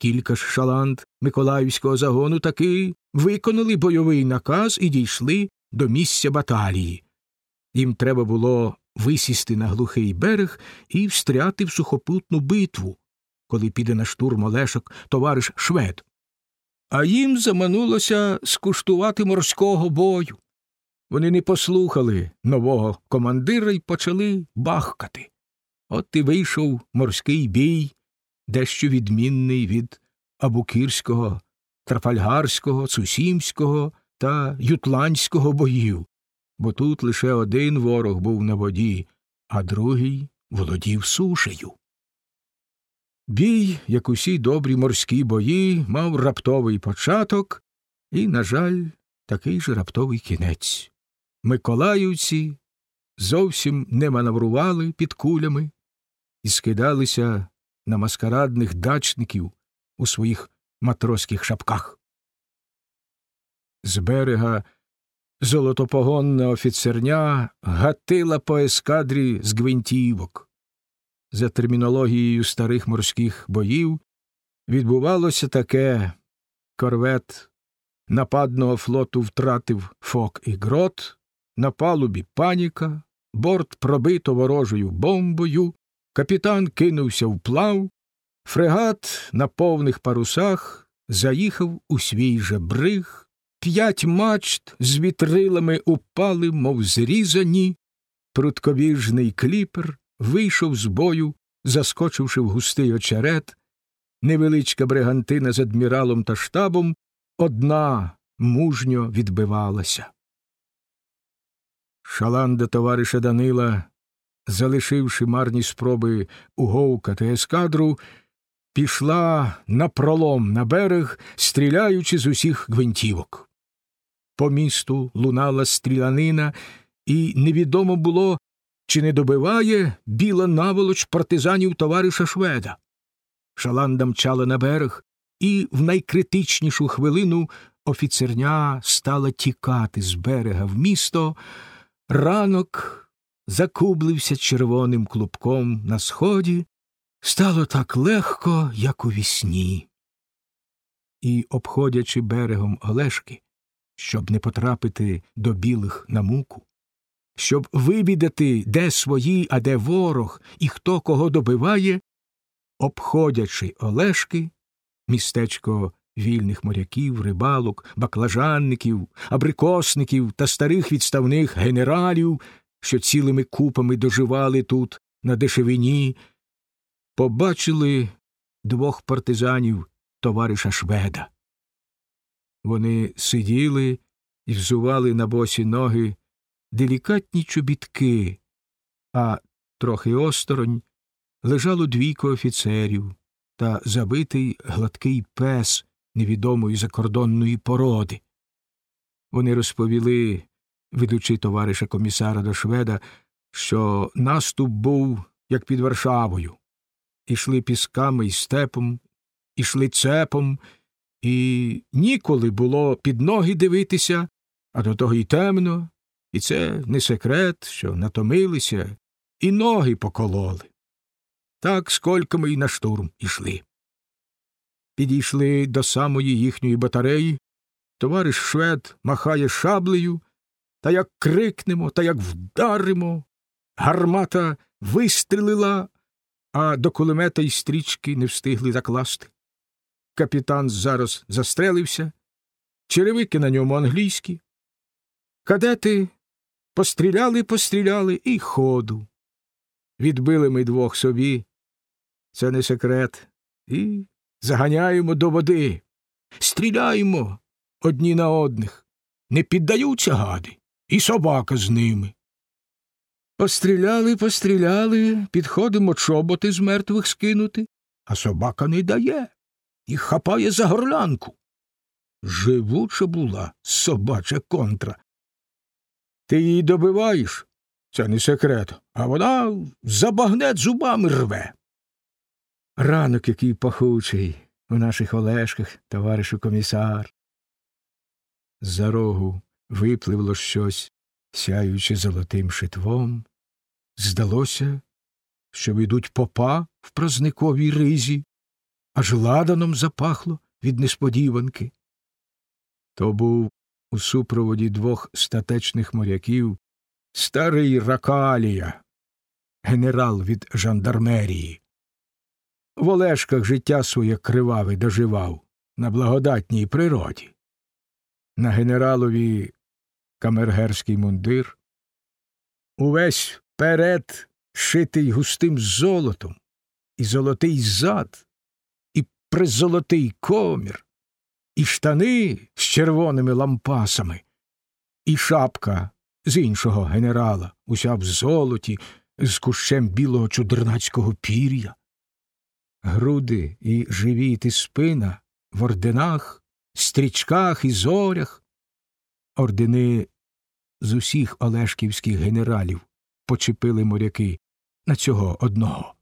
Кілька ж шаланд Миколаївського загону таки виконали бойовий наказ і дійшли до місця баталії. Їм треба було висісти на глухий берег і встряти в сухопутну битву, коли піде на штурм Олешок товариш Швед. А їм заманулося скуштувати морського бою. Вони не послухали нового командира і почали бахкати. От і вийшов морський бій, дещо відмінний від Абукірського, Трафальгарського, Цусімського та Ютландського боїв, бо тут лише один ворог був на воді, а другий володів сушею. Бій, як усі добрі морські бої, мав раптовий початок і, на жаль, такий же раптовий кінець. Миколаївці зовсім не маневрували під кулями і скидалися на маскарадних дачників у своїх матроських шапках. З берега золотопогонна офіцерня гатила по ескадрі з гвинтівок. За термінологією старих морських боїв відбувалося таке корвет нападного флоту втратив фок і грот, на палубі паніка, борт пробито ворожою бомбою, капітан кинувся вплав, фрегат на повних парусах заїхав у свій же бриг, п'ять мачт з вітрилами упали, мов зрізані, прудковіжний кліпер вийшов з бою, заскочивши в густий очерет, невеличка бригантина з адміралом та штабом одна мужньо відбивалася. Шаланда товариша Данила, залишивши марні спроби уговкати ескадру, пішла напролом на берег, стріляючи з усіх гвинтівок. По місту лунала стрілянина, і невідомо було, чи не добиває біла наволоч партизанів товариша Шведа. Шаланда мчала на берег, і в найкритичнішу хвилину офіцерня стала тікати з берега в місто. Ранок закублився червоним клубком на сході, стало так легко, як у вісні. І, обходячи берегом Олешки, щоб не потрапити до білих на муку, щоб вибідати, де свої, а де ворог, і хто кого добиває, обходячи Олешки, містечко вільних моряків, рибалок, баклажанників, абрикосників та старих відставних генералів, що цілими купами доживали тут, на дешевині, побачили двох партизанів товариша Шведа. Вони сиділи і взували на босі ноги делікатні чобітки, а трохи осторонь лежало двійко офіцерів та забитий гладкий пес невідомої закордонної породи. Вони розповіли, ведучи товариша комісара до шведа, що наступ був, як під Варшавою, ішли пісками і степом, ішли цепом, і ніколи було під ноги дивитися, а до того й темно, і це не секрет, що натомилися, і ноги покололи. Так скольками й на штурм ішли. Підійшли до самої їхньої батареї. Товариш швед махає шаблею, та як крикнемо, та як вдаримо. Гармата вистрілила, а до кулемета й стрічки не встигли закласти. Капітан зараз застрелився, черевики на ньому англійські. Кадети постріляли, постріляли і ходу. Відбили ми двох собі, це не секрет, і заганяємо до води, стріляємо одні на одних, не піддаються гади, і собака з ними. Постріляли, постріляли, підходимо чоботи з мертвих скинути, а собака не дає і хапає за горлянку. Живуча була собача контра. Ти її добиваєш, це не секрет, а вона забагнет зубами рве. Ранок який пахучий у наших Олешках, товаришу комісар. За рогу випливло щось, сяючи золотим шитвом. Здалося, що ведуть попа в празниковій ризі. аж ладаном запахло від несподіванки. То був у супроводі двох статечних моряків старий Ракалія, генерал від жандармерії. В Олешках життя своє криваве доживав на благодатній природі. На генералові камергерський мундир, увесь перед шитий густим золотом, і золотий зад, і призолотий комір, і штани з червоними лампасами, і шапка з іншого генерала, уся в золоті, з кущем білого чудернацького пір'я. Груди і живіт і спина в орденах, стрічках і зорях. Ордени з усіх олешківських генералів почепили моряки на цього одного.